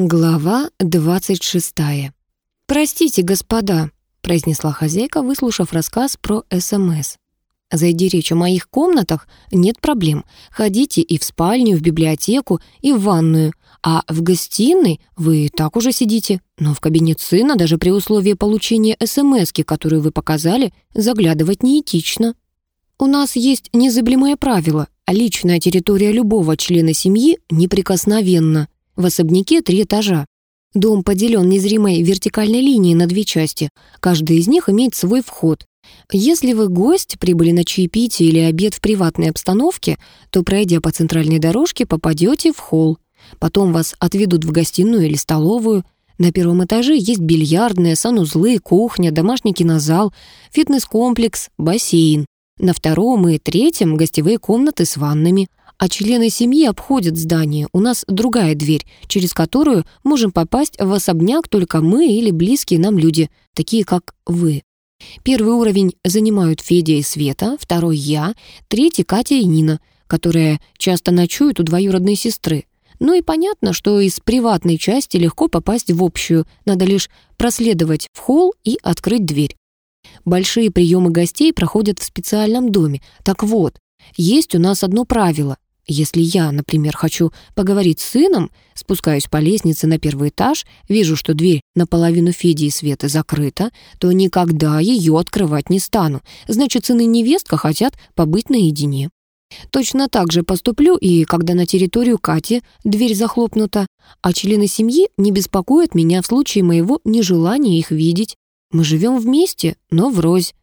Глава двадцать шестая. «Простите, господа», — произнесла хозяйка, выслушав рассказ про СМС. «Зайди речь о моих комнатах, нет проблем. Ходите и в спальню, и в библиотеку, и в ванную. А в гостиной вы и так уже сидите. Но в кабинет сына, даже при условии получения СМСки, которую вы показали, заглядывать неэтично. У нас есть незыблемое правило. Личная территория любого члена семьи неприкосновенна. В особняке три этажа. Дом поделен незримой вертикальной линией на две части. Каждый из них имеет свой вход. Если вы гость, прибыли на чаепитие или обед в приватной обстановке, то, пройдя по центральной дорожке, попадете в холл. Потом вас отведут в гостиную или столовую. На первом этаже есть бильярдная, санузлы, кухня, домашний кинозал, фитнес-комплекс, бассейн. На втором и третьем гостевые комнаты с ваннами а члены семьи обходят здание. У нас другая дверь, через которую можем попасть в особняк только мы или близкие нам люди, такие как вы. Первый уровень занимают Федя и Света, второй я, третий Катя и Нина, которые часто ночуют у двоюродной сестры. Ну и понятно, что из приватной части легко попасть в общую, надо лишь проследовать в холл и открыть дверь. Большие приемы гостей проходят в специальном доме. Так вот, есть у нас одно правило. Если я, например, хочу поговорить с сыном, спускаюсь по лестнице на первый этаж, вижу, что дверь наполовину Феди и Светы закрыта, то никогда ее открывать не стану. Значит, сын и невестка хотят побыть наедине. Точно так же поступлю и когда на территорию Кати дверь захлопнута, а члены семьи не беспокоят меня в случае моего нежелания их видеть. Мы живем вместе, но врозь.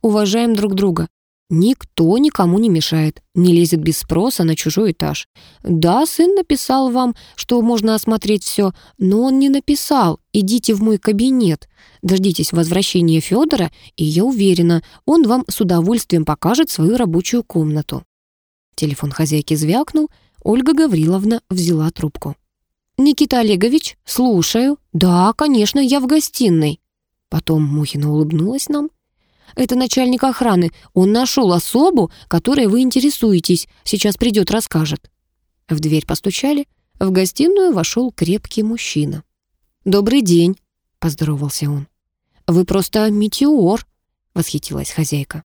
Уважаем друг друга. Никто никому не мешает, не лезет без спроса на чужой этаж. Да, сын написал вам, что можно осмотреть все, но он не написал «идите в мой кабинет». Дождитесь возвращения Федора, и я уверена, он вам с удовольствием покажет свою рабочую комнату. Телефон хозяйки звякнул, Ольга Гавриловна взяла трубку. «Никита Олегович, слушаю. Да, конечно, я в гостиной». Потом Мухина улыбнулась нам. Это начальник охраны. Он нашел особу, которой вы интересуетесь. Сейчас придет, расскажет». В дверь постучали. В гостиную вошел крепкий мужчина. «Добрый день», — поздоровался он. «Вы просто метеор», — восхитилась хозяйка.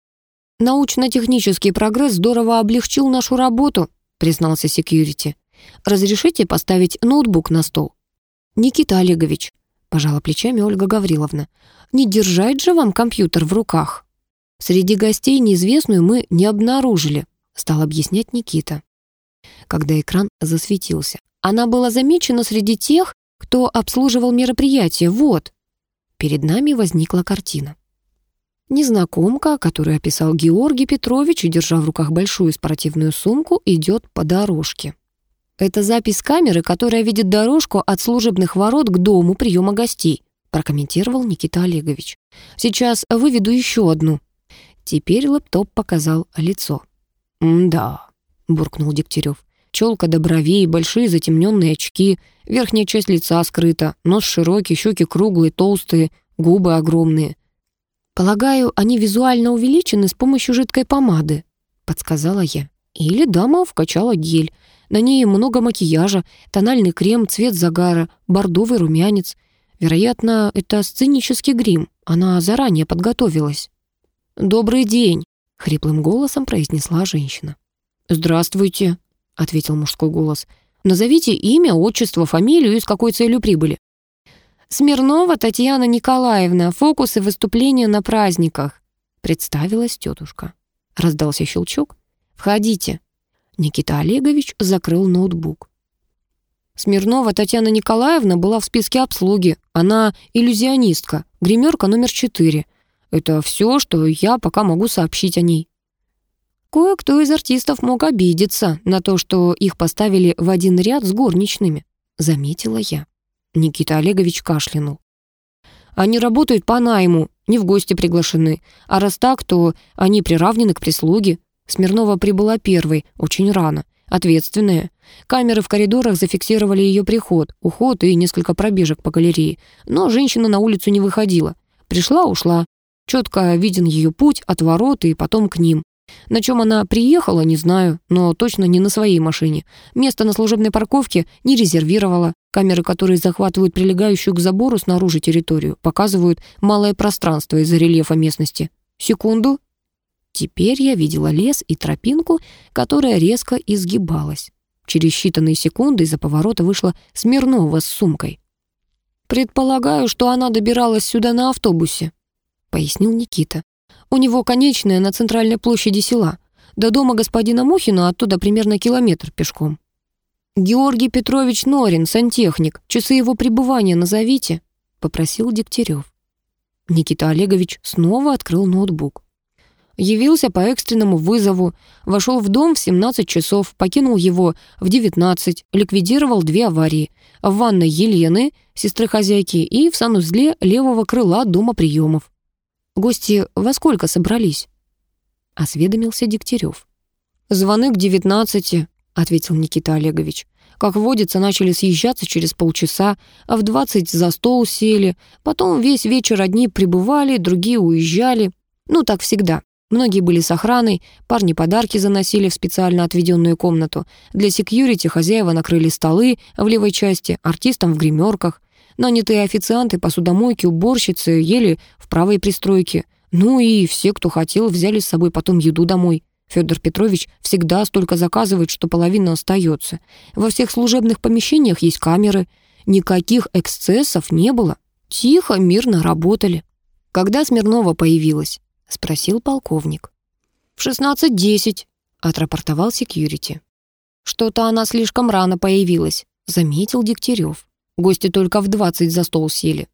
«Научно-технический прогресс здорово облегчил нашу работу», — признался секьюрити. «Разрешите поставить ноутбук на стол?» «Никита Олегович», — пожала плечами Ольга Гавриловна. Не держать же вам компьютер в руках. Среди гостей неизвестную мы не обнаружили, стал объяснять Никита. Когда экран засветился. Она была замечена среди тех, кто обслуживал мероприятие. Вот. Перед нами возникла картина. Незнакомка, которую описал Георгий Петрович, держа в руках большую спортивную сумку, идет по дорожке. Это запись камеры, которая видит дорожку от служебных ворот к дому приема гостей прокомментировал Никита Олегович. «Сейчас выведу еще одну». Теперь лэптоп показал лицо. «Да», — буркнул Дегтярев. Челка до бровей, большие затемненные очки, верхняя часть лица скрыта, нос широкий, щеки круглые, толстые, губы огромные. «Полагаю, они визуально увеличены с помощью жидкой помады», — подсказала я. Или дама вкачала гель. На ней много макияжа, тональный крем, цвет загара, бордовый румянец. Вероятно, это сценический грим. Она заранее подготовилась. «Добрый день», — хриплым голосом произнесла женщина. «Здравствуйте», — ответил мужской голос. «Назовите имя, отчество, фамилию и с какой целью прибыли». «Смирнова Татьяна Николаевна, фокусы выступления на праздниках», — представилась тетушка. Раздался щелчок. «Входите». Никита Олегович закрыл ноутбук. Смирнова Татьяна Николаевна была в списке обслуги. Она иллюзионистка, гримерка номер четыре. Это все, что я пока могу сообщить о ней. Кое-кто из артистов мог обидеться на то, что их поставили в один ряд с горничными, заметила я. Никита Олегович кашлянул. Они работают по найму, не в гости приглашены. А раз так, то они приравнены к прислуге. Смирнова прибыла первой, очень рано ответственная. Камеры в коридорах зафиксировали ее приход, уход и несколько пробежек по галерее. Но женщина на улицу не выходила. Пришла, ушла. Четко виден ее путь от ворот и потом к ним. На чем она приехала, не знаю, но точно не на своей машине. Место на служебной парковке не резервировала. Камеры, которые захватывают прилегающую к забору снаружи территорию, показывают малое пространство из-за рельефа местности. Секунду. Теперь я видела лес и тропинку, которая резко изгибалась. Через считанные секунды из-за поворота вышла Смирнова с сумкой. «Предполагаю, что она добиралась сюда на автобусе», — пояснил Никита. «У него конечная на центральной площади села. До дома господина Мухина оттуда примерно километр пешком». «Георгий Петрович Норин, сантехник. Часы его пребывания назовите», — попросил Дегтярев. Никита Олегович снова открыл ноутбук. Явился по экстренному вызову, вошел в дом в 17 часов, покинул его в 19, ликвидировал две аварии. В ванной Елены, сестры хозяйки, и в санузле левого крыла дома приемов. Гости во сколько собрались? Осведомился Дегтярев. «Звоны к 19, ответил Никита Олегович. Как водится, начали съезжаться через полчаса, а в 20 за стол сели. Потом весь вечер одни прибывали, другие уезжали. Ну, так всегда. Многие были с охраной, парни подарки заносили в специально отведенную комнату. Для секьюрити хозяева накрыли столы в левой части, артистам в гримерках. Нанятые официанты, посудомойки, уборщицы ели в правой пристройке. Ну и все, кто хотел, взяли с собой потом еду домой. Федор Петрович всегда столько заказывает, что половина остается. Во всех служебных помещениях есть камеры. Никаких эксцессов не было. Тихо, мирно работали. Когда Смирнова появилась? — спросил полковник. «В шестнадцать десять», — отрапортовал секьюрити. «Что-то она слишком рано появилась», — заметил Дегтярев. Гости только в двадцать за стол сели.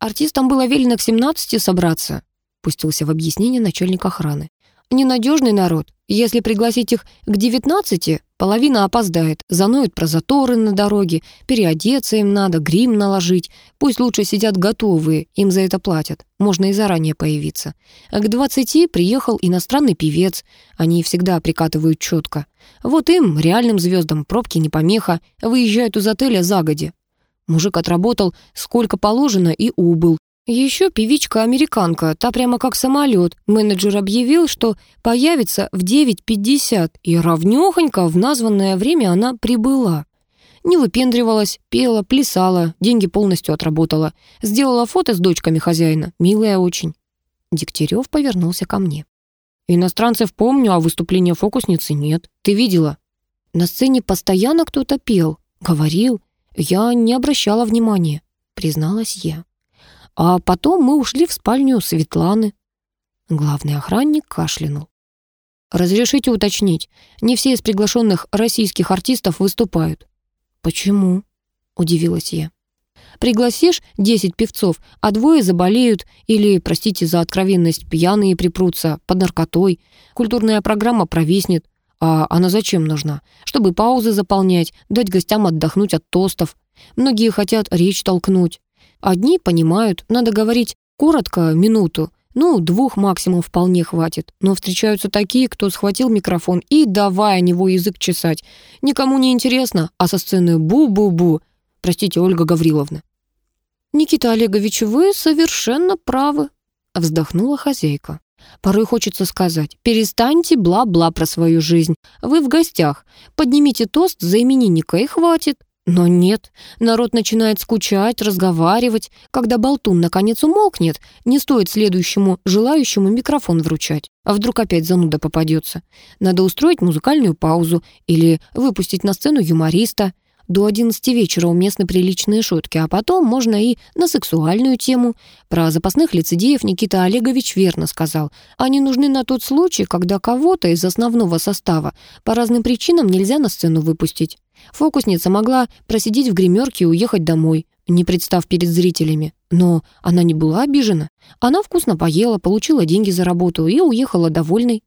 «Артистам было велено к семнадцати собраться», — пустился в объяснение начальник охраны. «Ненадежный народ. Если пригласить их к девятнадцати, половина опоздает, заноют про заторы на дороге, переодеться им надо, грим наложить. Пусть лучше сидят готовые, им за это платят. Можно и заранее появиться. А к двадцати приехал иностранный певец. Они всегда прикатывают четко. Вот им, реальным звездам, пробки не помеха, выезжают из отеля загоди. Мужик отработал сколько положено и убыл. Еще певичка-американка, та прямо как самолет. Менеджер объявил, что появится в 9.50, и равнёхонько в названное время она прибыла. Не выпендривалась, пела, плясала, деньги полностью отработала. Сделала фото с дочками хозяина, милая очень. Дегтярев повернулся ко мне. «Иностранцев помню, а выступления фокусницы нет. Ты видела?» «На сцене постоянно кто-то пел, говорил. Я не обращала внимания», — призналась я. А потом мы ушли в спальню Светланы. Главный охранник кашлянул. «Разрешите уточнить, не все из приглашенных российских артистов выступают». «Почему?» — удивилась я. «Пригласишь десять певцов, а двое заболеют или, простите за откровенность, пьяные припрутся под наркотой. Культурная программа провиснет. А она зачем нужна? Чтобы паузы заполнять, дать гостям отдохнуть от тостов. Многие хотят речь толкнуть. Одни понимают, надо говорить коротко, минуту, ну, двух максимум вполне хватит. Но встречаются такие, кто схватил микрофон и давай о него язык чесать. Никому не интересно, а со сцены бу-бу-бу. Простите, Ольга Гавриловна. «Никита Олегович, вы совершенно правы», — вздохнула хозяйка. Порой хочется сказать, перестаньте бла-бла про свою жизнь. Вы в гостях. Поднимите тост за именинника и хватит. Но нет, народ начинает скучать, разговаривать. Когда болтун наконец умолкнет, не стоит следующему желающему микрофон вручать. А вдруг опять зануда попадется? Надо устроить музыкальную паузу или выпустить на сцену юмориста. До 11 вечера уместны приличные шутки, а потом можно и на сексуальную тему. Про запасных лицедеев Никита Олегович верно сказал. Они нужны на тот случай, когда кого-то из основного состава по разным причинам нельзя на сцену выпустить. Фокусница могла просидеть в гримерке и уехать домой, не представ перед зрителями. Но она не была обижена. Она вкусно поела, получила деньги за работу и уехала довольной.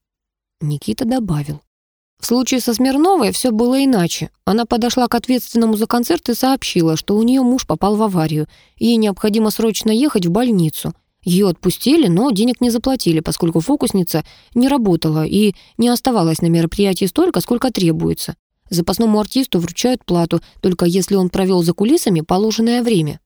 Никита добавил. В случае со Смирновой все было иначе. Она подошла к ответственному за концерт и сообщила, что у нее муж попал в аварию. Ей необходимо срочно ехать в больницу. Ее отпустили, но денег не заплатили, поскольку фокусница не работала и не оставалась на мероприятии столько, сколько требуется. Запасному артисту вручают плату, только если он провел за кулисами положенное время.